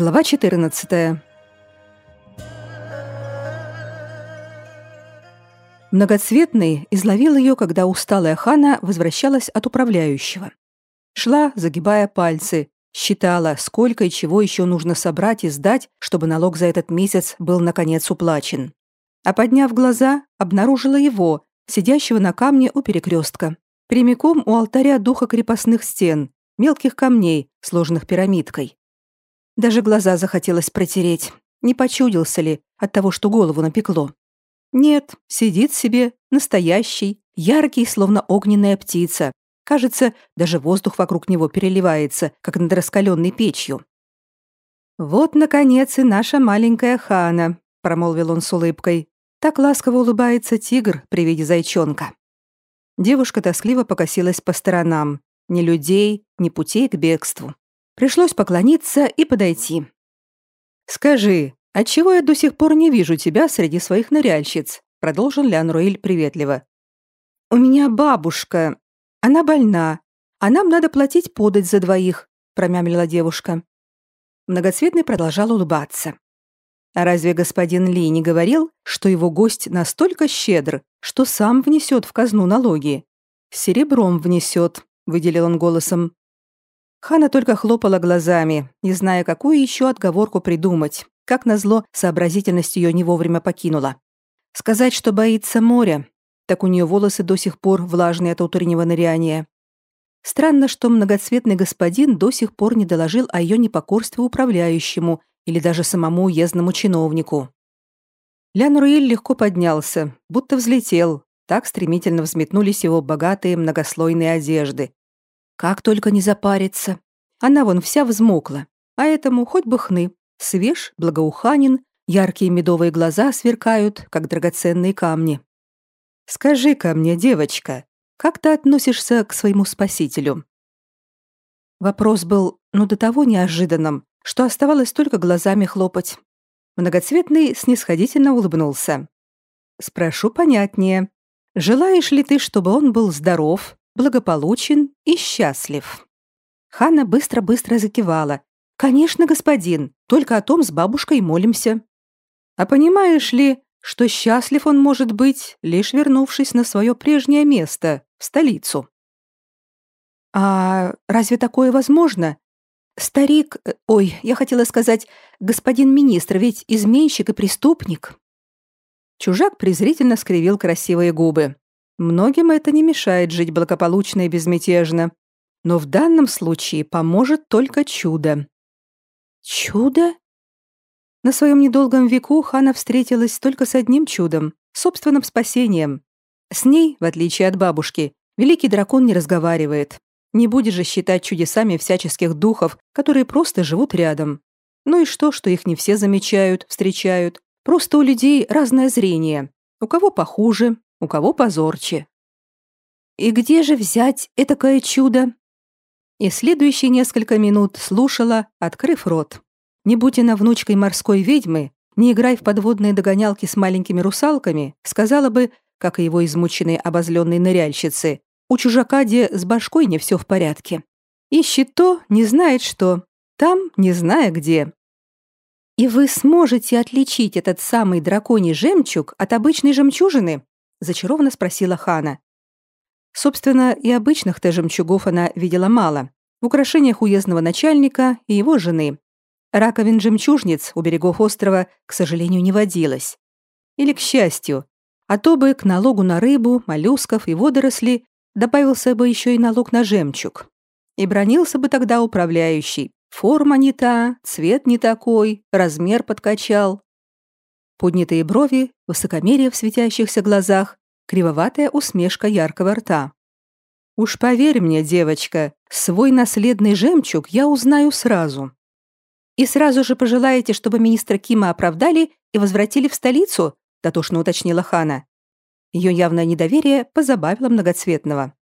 Глава 14. Многоцветный изловил ее, когда усталая Хана возвращалась от управляющего. Шла, загибая пальцы, считала, сколько и чего еще нужно собрать и сдать, чтобы налог за этот месяц был наконец уплачен. А подняв глаза, обнаружила его, сидящего на камне у перекрестка, прямиком у алтаря духа крепостных стен, мелких камней, сложенных пирамидкой. Даже глаза захотелось протереть. Не почудился ли от того, что голову напекло? Нет, сидит себе, настоящий, яркий, словно огненная птица. Кажется, даже воздух вокруг него переливается, как над раскаленной печью. «Вот, наконец, и наша маленькая Хана», — промолвил он с улыбкой. Так ласково улыбается тигр при виде зайчонка. Девушка тоскливо покосилась по сторонам. Ни людей, ни путей к бегству. Пришлось поклониться и подойти. «Скажи, отчего я до сих пор не вижу тебя среди своих ныряльщиц?» продолжил Лян Руэль приветливо. «У меня бабушка. Она больна, а нам надо платить подать за двоих», промямлила девушка. Многоцветный продолжал улыбаться. А разве господин Ли не говорил, что его гость настолько щедр, что сам внесет в казну налоги? Серебром внесет, выделил он голосом. Хана только хлопала глазами, не зная, какую еще отговорку придумать. Как назло, сообразительность ее не вовремя покинула. Сказать, что боится моря, так у нее волосы до сих пор влажные от утреннего ныряния. Странно, что многоцветный господин до сих пор не доложил о ее непокорстве управляющему или даже самому уездному чиновнику. Лян Руэль легко поднялся, будто взлетел, так стремительно взметнулись его богатые многослойные одежды, как только не запариться. Она вон вся взмокла, а этому хоть бы хны. Свеж, благоуханен, яркие медовые глаза сверкают, как драгоценные камни. «Скажи-ка мне, девочка, как ты относишься к своему спасителю?» Вопрос был, ну, до того неожиданным, что оставалось только глазами хлопать. Многоцветный снисходительно улыбнулся. «Спрошу понятнее. Желаешь ли ты, чтобы он был здоров, благополучен и счастлив. Ханна быстро-быстро закивала. «Конечно, господин, только о том с бабушкой молимся». «А понимаешь ли, что счастлив он может быть, лишь вернувшись на свое прежнее место, в столицу?» «А разве такое возможно? Старик, э, ой, я хотела сказать, господин министр, ведь изменщик и преступник». Чужак презрительно скривил красивые губы. Многим это не мешает жить благополучно и безмятежно. Но в данном случае поможет только чудо. Чудо? На своем недолгом веку Хана встретилась только с одним чудом — собственным спасением. С ней, в отличие от бабушки, великий дракон не разговаривает. Не будешь же считать чудесами всяческих духов, которые просто живут рядом. Ну и что, что их не все замечают, встречают. Просто у людей разное зрение. У кого похуже, у кого позорче. И где же взять этакое чудо? И следующие несколько минут слушала, открыв рот. Не будь она внучкой морской ведьмы, не играй в подводные догонялки с маленькими русалками, сказала бы, как и его измученные обозленные ныряльщицы, у чужака где с башкой не все в порядке. Ищет то, не знает что, там, не зная где. И вы сможете отличить этот самый драконий жемчуг от обычной жемчужины? Зачарованно спросила Хана. Собственно, и обычных-то жемчугов она видела мало. В украшениях уездного начальника и его жены. Раковин жемчужниц у берегов острова, к сожалению, не водилось. Или к счастью. А то бы к налогу на рыбу, моллюсков и водоросли добавился бы еще и налог на жемчуг. И бронился бы тогда управляющий. Форма не та, цвет не такой, размер подкачал. Поднятые брови, высокомерие в светящихся глазах, кривоватая усмешка яркого рта. «Уж поверь мне, девочка, свой наследный жемчуг я узнаю сразу». «И сразу же пожелаете, чтобы министра Кима оправдали и возвратили в столицу?» — дотошно уточнила Хана. Ее явное недоверие позабавило многоцветного.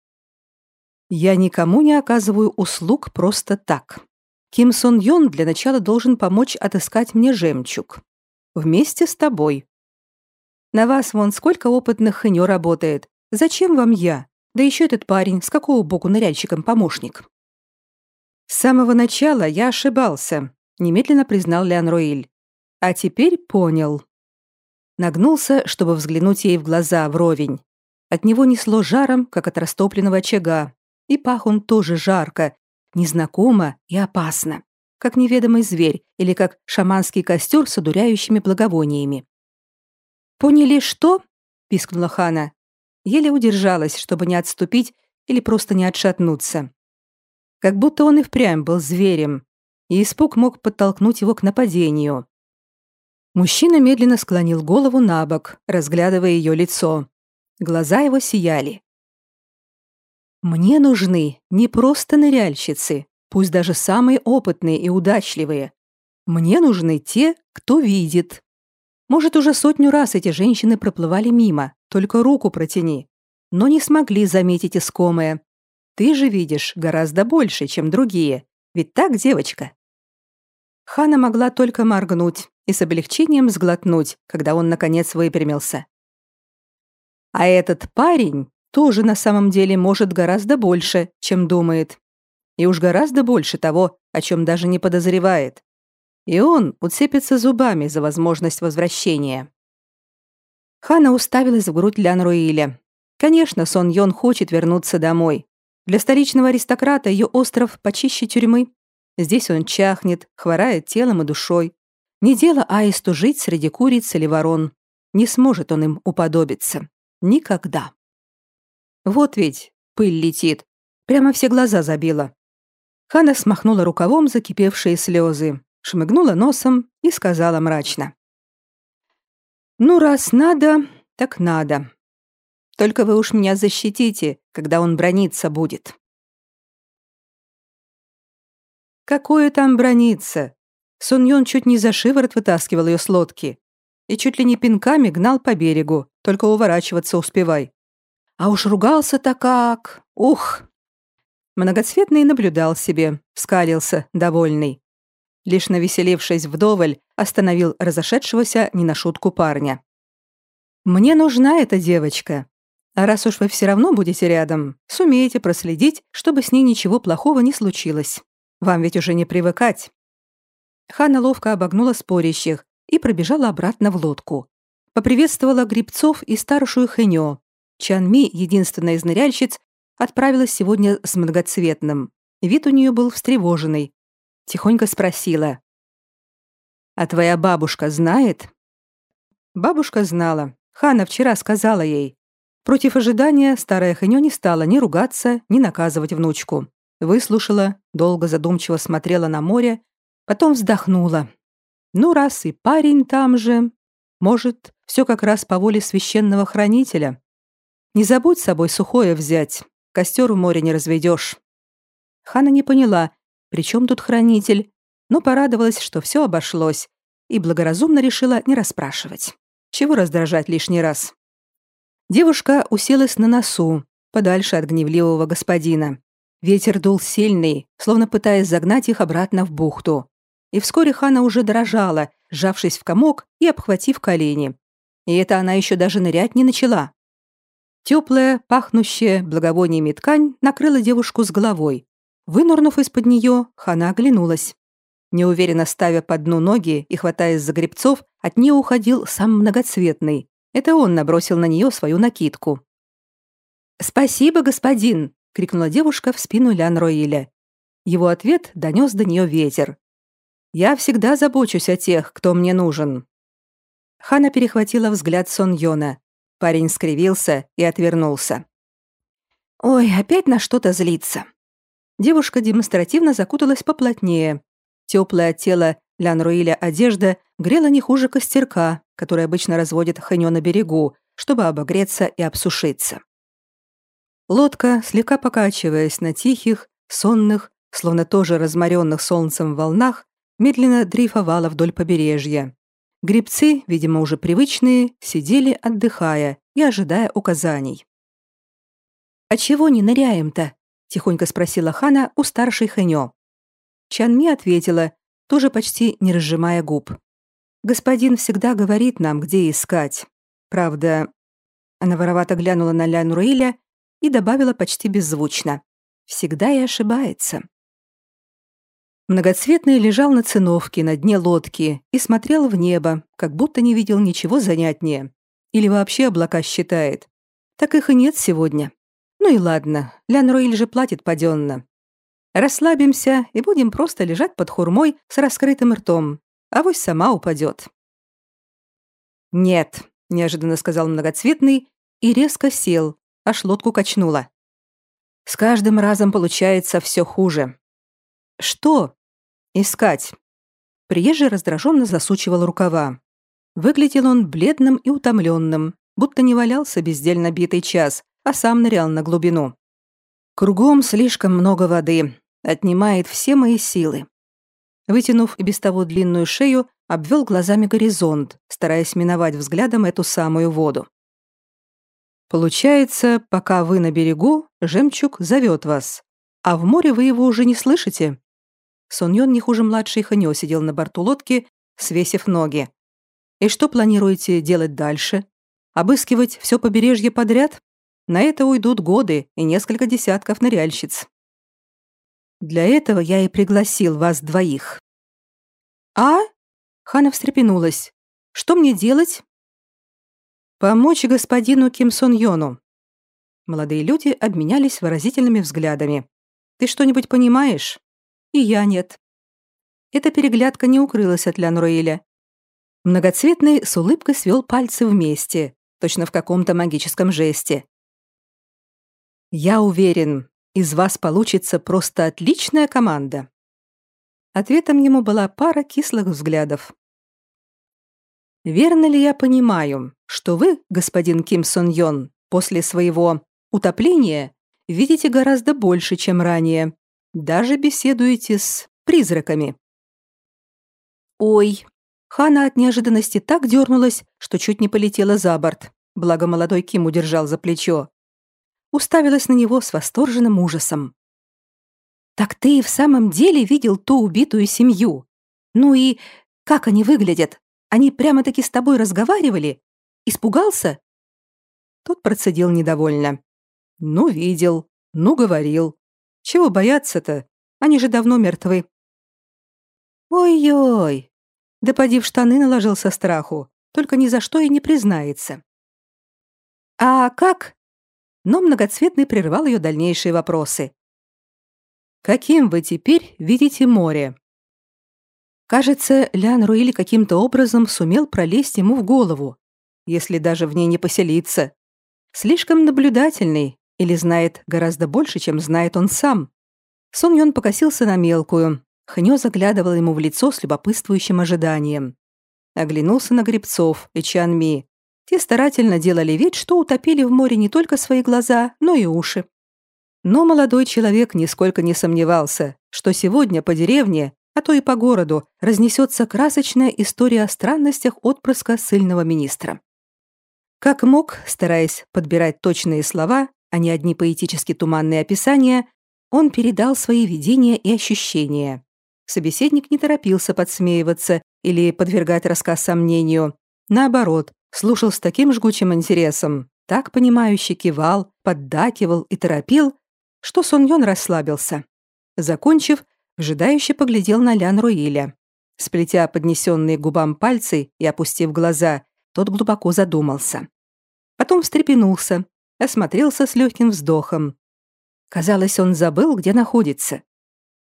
«Я никому не оказываю услуг просто так. Ким Сон Йон для начала должен помочь отыскать мне жемчуг. Вместе с тобой. На вас вон сколько опытных хынё работает. Зачем вам я? Да еще этот парень, с какого боку ныряльщиком помощник? С самого начала я ошибался. немедленно признал Лян Руиль. А теперь понял. Нагнулся, чтобы взглянуть ей в глаза вровень. От него несло жаром, как от растопленного очага, и пах он тоже жарко, незнакомо и опасно, как неведомый зверь или как шаманский костер с одуряющими благовониями. «Поняли, что?» — пискнула Хана. Еле удержалась, чтобы не отступить или просто не отшатнуться. Как будто он и впрямь был зверем, и испуг мог подтолкнуть его к нападению. Мужчина медленно склонил голову на бок, разглядывая ее лицо. Глаза его сияли. «Мне нужны не просто ныряльщицы, пусть даже самые опытные и удачливые. Мне нужны те, кто видит. Может, уже сотню раз эти женщины проплывали мимо, только руку протяни, но не смогли заметить искомое. Ты же видишь гораздо больше, чем другие. Ведь так, девочка?» Хана могла только моргнуть и с облегчением сглотнуть, когда он наконец выпрямился. А этот парень тоже на самом деле может гораздо больше, чем думает. И уж гораздо больше того, о чем даже не подозревает. И он уцепится зубами за возможность возвращения. Хана уставилась в грудь Лян Руиля. Конечно, Сон Йон хочет вернуться домой. Для столичного аристократа ее остров почище тюрьмы. Здесь он чахнет, хворает телом и душой. Не дело аисту жить среди куриц или ворон. Не сможет он им уподобиться. Никогда. Вот ведь пыль летит. Прямо все глаза забила. Хана смахнула рукавом закипевшие слезы, шмыгнула носом и сказала мрачно. «Ну, раз надо, так надо. Только вы уж меня защитите, когда он брониться будет». Какое там брониться? Юн чуть не за шиворот вытаскивал ее с лодки и чуть ли не пинками гнал по берегу, только уворачиваться успевай. А уж ругался-то как! Ух! Многоцветный наблюдал себе, скалился, довольный. Лишь навеселившись вдоволь, остановил разошедшегося не на шутку парня. «Мне нужна эта девочка. А раз уж вы все равно будете рядом, сумеете проследить, чтобы с ней ничего плохого не случилось. Вам ведь уже не привыкать». Хана ловко обогнула спорящих и пробежала обратно в лодку. Поприветствовала грибцов и старшую Хэньо. Чанми, единственная из ныряльщиц, отправилась сегодня с многоцветным. Вид у нее был встревоженный. Тихонько спросила. «А твоя бабушка знает?» Бабушка знала. Хана вчера сказала ей. Против ожидания старая Хэньо не стала ни ругаться, ни наказывать внучку. Выслушала, долго задумчиво смотрела на море, потом вздохнула. Ну, раз и парень там же, может, все как раз по воле священного хранителя. Не забудь с собой сухое взять, костер в море не разведешь. Хана не поняла, при чем тут хранитель, но порадовалась, что все обошлось, и благоразумно решила не расспрашивать. Чего раздражать лишний раз? Девушка уселась на носу, подальше от гневливого господина. Ветер дул сильный, словно пытаясь загнать их обратно в бухту. И вскоре Хана уже дрожала, сжавшись в комок и обхватив колени. И это она еще даже нырять не начала. Теплая, пахнущая благовониями ткань накрыла девушку с головой. Вынурнув из-под нее, Хана оглянулась. Неуверенно ставя по дну ноги и хватаясь за гребцов, от нее уходил сам многоцветный. Это он набросил на нее свою накидку. «Спасибо, господин!» крикнула девушка в спину Лян Роиля. Его ответ донес до нее ветер. «Я всегда забочусь о тех, кто мне нужен». Хана перехватила взгляд Сон Йона. Парень скривился и отвернулся. «Ой, опять на что-то злиться». Девушка демонстративно закуталась поплотнее. Теплое тело Лян Руиля одежда грела не хуже костерка, который обычно разводит ханё на берегу, чтобы обогреться и обсушиться. Лодка, слегка покачиваясь на тихих, сонных, словно тоже разморенных солнцем волнах, медленно дрейфовала вдоль побережья. Грибцы, видимо, уже привычные, сидели, отдыхая и ожидая указаний. «А чего не ныряем-то?» — тихонько спросила Хана у старшей Хэньо. Чанми ответила, тоже почти не разжимая губ. «Господин всегда говорит нам, где искать. Правда...» Она воровато глянула на Лян Руиля и добавила почти беззвучно. «Всегда и ошибается». Многоцветный лежал на циновке на дне лодки и смотрел в небо, как будто не видел ничего занятнее. Или вообще облака считает. Так их и нет сегодня. Ну и ладно, Лян Руиль же платит паденно. Расслабимся и будем просто лежать под хурмой с раскрытым ртом. а Авось сама упадет. «Нет», — неожиданно сказал многоцветный и резко сел, аж лодку качнуло. «С каждым разом получается все хуже». «Что?» «Искать». Приезжий раздраженно засучивал рукава. Выглядел он бледным и утомленным, будто не валялся бездельно битый час, а сам нырял на глубину. Кругом слишком много воды, отнимает все мои силы. Вытянув и без того длинную шею, обвел глазами горизонт, стараясь миновать взглядом эту самую воду. Получается, пока вы на берегу, жемчуг зовет вас, а в море вы его уже не слышите. Соньон не хуже младшей Ханё сидел на борту лодки, свесив ноги. И что планируете делать дальше? Обыскивать все побережье подряд? На это уйдут годы и несколько десятков ныряльщиц. Для этого я и пригласил вас двоих. А? Хана встрепенулась. Что мне делать? Помочь господину Ким Сон Йону. Молодые люди обменялись выразительными взглядами. Ты что-нибудь понимаешь? И я нет. Эта переглядка не укрылась от Лян Руэля. Многоцветный с улыбкой свел пальцы вместе, точно в каком-то магическом жесте. «Я уверен, из вас получится просто отличная команда». Ответом ему была пара кислых взглядов. «Верно ли я понимаю, что вы, господин Ким Сон Йон, после своего утопления видите гораздо больше, чем ранее, даже беседуете с призраками?» «Ой!» Хана от неожиданности так дернулась, что чуть не полетела за борт, благо молодой Ким удержал за плечо уставилась на него с восторженным ужасом. «Так ты и в самом деле видел ту убитую семью? Ну и как они выглядят? Они прямо-таки с тобой разговаривали? Испугался?» Тот процедил недовольно. «Ну, видел. Ну, говорил. Чего бояться-то? Они же давно мертвы». «Ой-ой!» Да поди в штаны наложил со страху, только ни за что и не признается. «А как?» Но многоцветный прервал ее дальнейшие вопросы. «Каким вы теперь видите море?» Кажется, Лян Руили каким-то образом сумел пролезть ему в голову, если даже в ней не поселиться. Слишком наблюдательный или знает гораздо больше, чем знает он сам. Сон Йон покосился на мелкую. Хнё заглядывал ему в лицо с любопытствующим ожиданием. Оглянулся на гребцов и Чан Ми, те старательно делали вид, что утопили в море не только свои глаза, но и уши. Но молодой человек нисколько не сомневался, что сегодня по деревне, а то и по городу, разнесется красочная история о странностях отпрыска сильного министра. Как мог, стараясь подбирать точные слова, а не одни поэтически туманные описания, он передал свои видения и ощущения. Собеседник не торопился подсмеиваться или подвергать рассказ сомнению. Наоборот, слушал с таким жгучим интересом, так понимающе кивал, поддакивал и торопил, что Сон Йон расслабился. Закончив, вжидающе поглядел на Лян Руиля. Сплетя поднесенные губам пальцы и опустив глаза, тот глубоко задумался. Потом встрепенулся, осмотрелся с легким вздохом. Казалось, он забыл, где находится.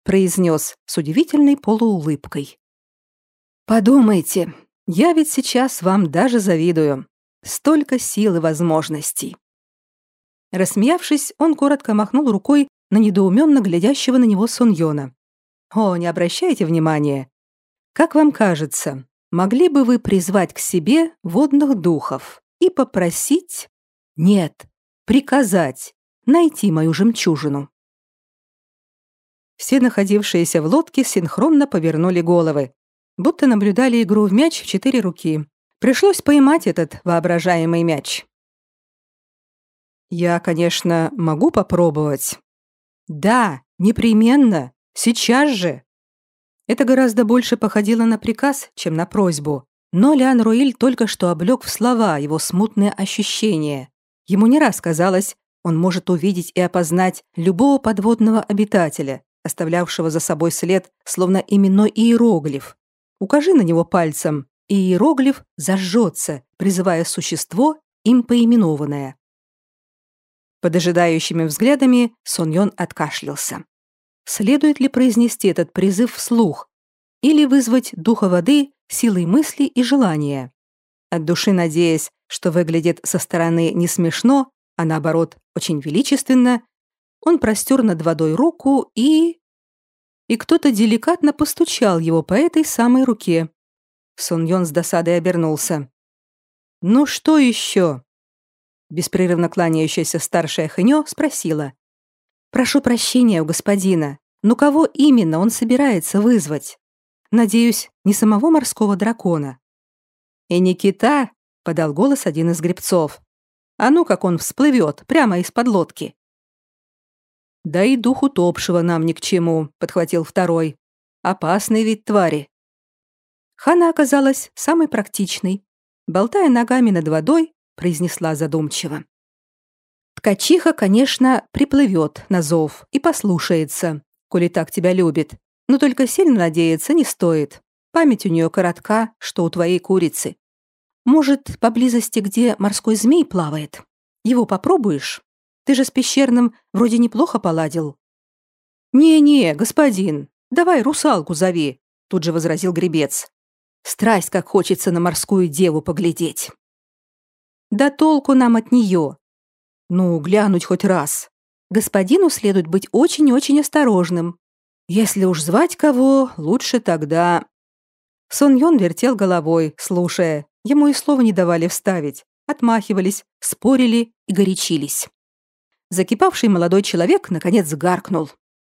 Произнес с удивительной полуулыбкой. «Подумайте, я ведь сейчас вам даже завидую. Столько сил и возможностей. Рассмеявшись, он коротко махнул рукой на недоуменно глядящего на него Суньона. «О, не обращайте внимания. Как вам кажется, могли бы вы призвать к себе водных духов и попросить... Нет, приказать найти мою жемчужину?» Все находившиеся в лодке синхронно повернули головы, будто наблюдали игру в мяч в четыре руки. Пришлось поймать этот воображаемый мяч. Я, конечно, могу попробовать. Да, непременно, сейчас же. Это гораздо больше походило на приказ, чем на просьбу. Но Лиан Руиль только что облег в слова его смутные ощущения. Ему не раз казалось, он может увидеть и опознать любого подводного обитателя, оставлявшего за собой след, словно именной иероглиф. Укажи на него пальцем, и иероглиф зажжется, призывая существо, им поименованное. Под ожидающими взглядами Сон откашлялся. Следует ли произнести этот призыв вслух или вызвать духа воды силой мысли и желания? От души надеясь, что выглядит со стороны не смешно, а наоборот очень величественно, он простер над водой руку и... И кто-то деликатно постучал его по этой самой руке. Сон с досадой обернулся. «Ну что еще?» Беспрерывно кланяющаяся старшая Хэньо спросила. «Прошу прощения у господина, но кого именно он собирается вызвать? Надеюсь, не самого морского дракона?» «И не кита?» — подал голос один из гребцов. «А ну, как он всплывет прямо из-под лодки!» «Да и дух утопшего нам ни к чему», — подхватил второй. «Опасный вид твари». Хана оказалась самой практичной. Болтая ногами над водой, произнесла задумчиво. Ткачиха, конечно, приплывет на зов и послушается, коли так тебя любит. Но только сильно надеяться не стоит. Память у нее коротка, что у твоей курицы. Может, поблизости, где морской змей плавает? Его попробуешь? Ты же с пещерным вроде неплохо поладил. Не-не, господин, давай русалку зови, тут же возразил гребец. Страсть, как хочется на морскую деву поглядеть. Да толку нам от нее. Ну, глянуть хоть раз. Господину следует быть очень-очень осторожным. Если уж звать кого, лучше тогда... Сон Йон вертел головой, слушая. Ему и слова не давали вставить. Отмахивались, спорили и горячились. Закипавший молодой человек наконец гаркнул.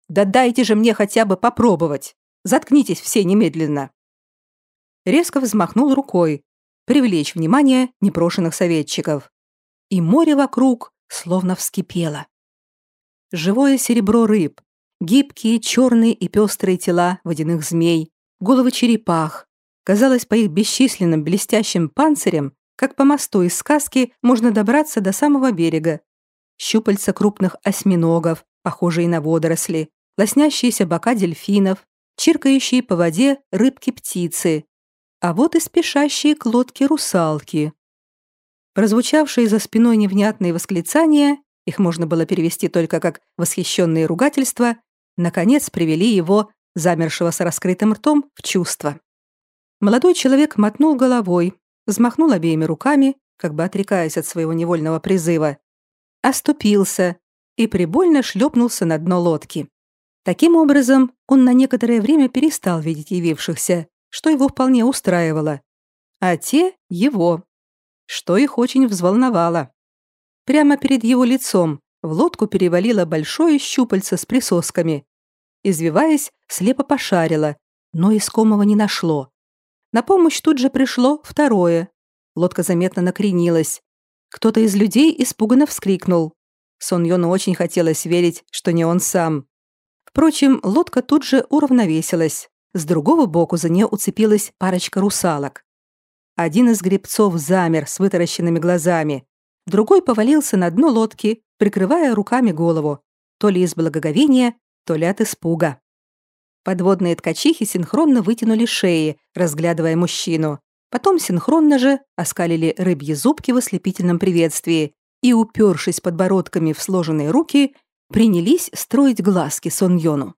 «Да дайте же мне хотя бы попробовать! Заткнитесь все немедленно!» Резко взмахнул рукой, привлечь внимание непрошенных советчиков. И море вокруг словно вскипело. Живое серебро рыб, гибкие черные и пестрые тела водяных змей, головы черепах. Казалось, по их бесчисленным блестящим панцирям, как по мосту из сказки, можно добраться до самого берега. Щупальца крупных осьминогов, похожие на водоросли, лоснящиеся бока дельфинов, чиркающие по воде рыбки-птицы, а вот и спешащие к лодке русалки. Прозвучавшие за спиной невнятные восклицания, их можно было перевести только как восхищенные ругательства, наконец привели его, замершего с раскрытым ртом, в чувство. Молодой человек мотнул головой, взмахнул обеими руками, как бы отрекаясь от своего невольного призыва, оступился и прибольно шлепнулся на дно лодки. Таким образом, он на некоторое время перестал видеть явившихся что его вполне устраивало, а те — его, что их очень взволновало. Прямо перед его лицом в лодку перевалило большое щупальце с присосками. Извиваясь, слепо пошарило, но искомого не нашло. На помощь тут же пришло второе. Лодка заметно накренилась. Кто-то из людей испуганно вскрикнул. Сон Йону очень хотелось верить, что не он сам. Впрочем, лодка тут же уравновесилась. С другого боку за нее уцепилась парочка русалок. Один из гребцов замер с вытаращенными глазами, другой повалился на дно лодки, прикрывая руками голову, то ли из благоговения, то ли от испуга. Подводные ткачихи синхронно вытянули шеи, разглядывая мужчину. Потом синхронно же оскалили рыбьи зубки в ослепительном приветствии и, упершись подбородками в сложенные руки, принялись строить глазки Сон.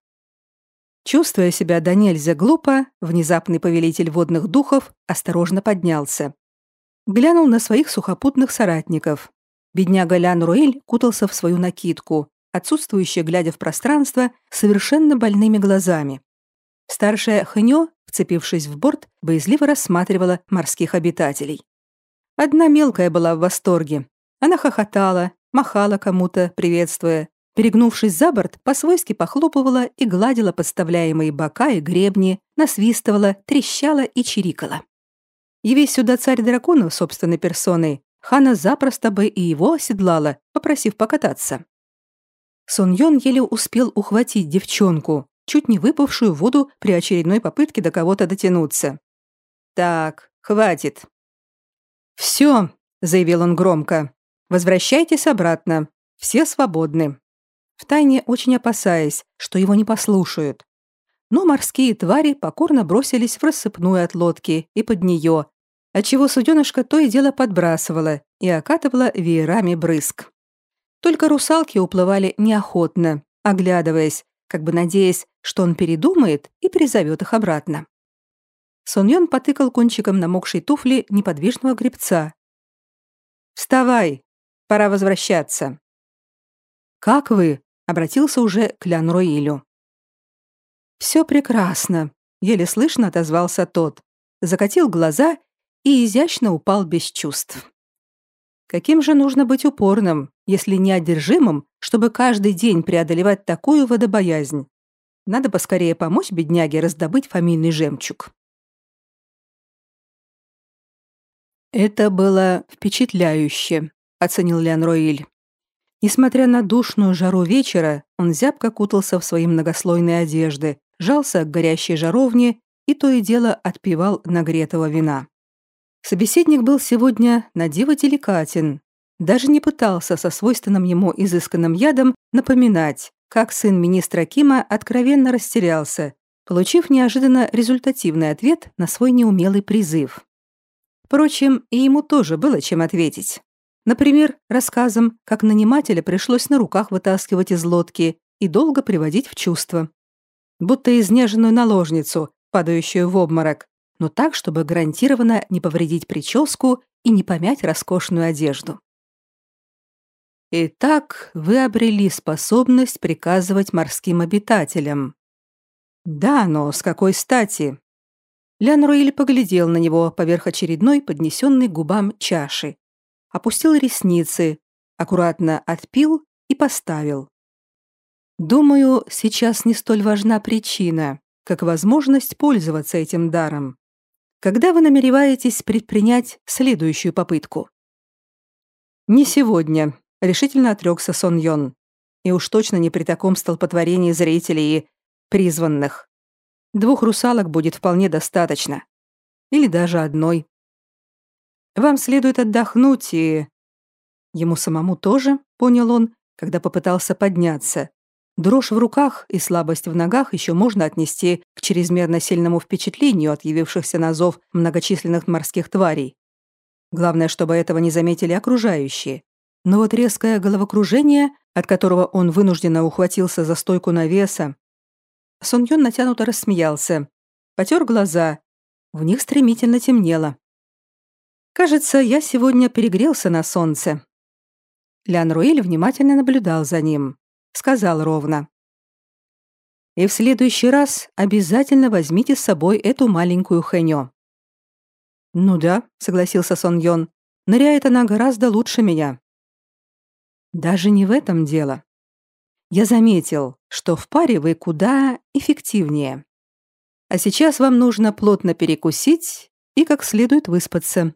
Чувствуя себя до нельзя глупо, внезапный повелитель водных духов осторожно поднялся. Глянул на своих сухопутных соратников. Бедняга Лян Руэль кутался в свою накидку, отсутствующая, глядя в пространство, совершенно больными глазами. Старшая Хэньо, вцепившись в борт, боязливо рассматривала морских обитателей. Одна мелкая была в восторге. Она хохотала, махала кому-то, приветствуя, Перегнувшись за борт, по-свойски похлопывала и гладила подставляемые бока и гребни, насвистывала, трещала и чирикала. Явись сюда царь драконов собственной персоной, Хана запросто бы и его оседлала, попросив покататься. Сон Йон еле успел ухватить девчонку, чуть не выпавшую в воду при очередной попытке до кого-то дотянуться. «Так, хватит». «Все», — заявил он громко, — «возвращайтесь обратно. Все свободны». втайне очень опасаясь, что его не послушают. Но морские твари покорно бросились в рассыпную от лодки и под нее, отчего суденышко то и дело подбрасывало и окатывало веерами брызг. Только русалки уплывали неохотно, оглядываясь, как бы надеясь, что он передумает и призовет их обратно. Соньон потыкал кончиком намокшей туфли неподвижного гребца. «Вставай! Пора возвращаться!» «Как вы?» — обратился уже к Лян Роилю. «Все прекрасно», — еле слышно отозвался тот, закатил глаза и изящно упал без чувств. Каким же нужно быть упорным, если не одержимым, чтобы каждый день преодолевать такую водобоязнь? Надо поскорее помочь бедняге раздобыть фамильный жемчуг. Это было впечатляюще, оценил Леон Роиль. Несмотря на душную жару вечера, он зябко кутался в свои многослойные одежды, жался к горящей жаровне и то и дело отпивал нагретого вина. Собеседник был сегодня на диво деликатен, даже не пытался со свойственным ему изысканным ядом напоминать, как сын министра Кима откровенно растерялся, получив неожиданно результативный ответ на свой неумелый призыв. Впрочем, и ему тоже было чем ответить. Например, рассказом, как нанимателя пришлось на руках вытаскивать из лодки и долго приводить в чувство. Будто изнеженную наложницу, падающую в обморок, но так, чтобы гарантированно не повредить прическу и не помять роскошную одежду. Итак, вы обрели способность приказывать морским обитателям. Да, но с какой стати? Лян Руэль поглядел на него поверх очередной поднесенной губам чаши, опустил ресницы, аккуратно отпил и поставил. Думаю, сейчас не столь важна причина, как возможность пользоваться этим даром. Когда вы намереваетесь предпринять следующую попытку? Не сегодня, решительно отрекся Сон Йон. И уж точно не при таком столпотворении зрителей и призванных. Двух русалок будет вполне достаточно. Или даже одной. Вам следует отдохнуть и... Ему самому тоже, понял он, когда попытался подняться. Дрожь в руках и слабость в ногах еще можно отнести к чрезмерно сильному впечатлению от явившихся на зов многочисленных морских тварей. Главное, чтобы этого не заметили окружающие. Но вот резкое головокружение, от которого он вынужденно ухватился за стойку навеса, Сон Юн натянуто рассмеялся, потер глаза. В них стремительно темнело. «Кажется, я сегодня перегрелся на солнце». Лян Руэль внимательно наблюдал за ним. Сказал ровно. «И в следующий раз обязательно возьмите с собой эту маленькую хэньо». «Ну да», — согласился Сон Йон. «Ныряет она гораздо лучше меня». Даже не в этом дело. Я заметил, что в паре вы куда эффективнее. А сейчас вам нужно плотно перекусить и как следует выспаться.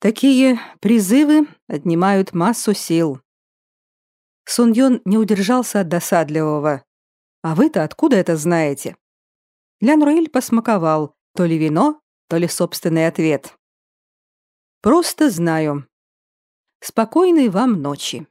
Такие призывы отнимают массу сил. Сун Йон не удержался от досадливого. «А вы-то откуда это знаете?» Лян Руэль посмаковал то ли вино, то ли собственный ответ. «Просто знаю. Спокойной вам ночи».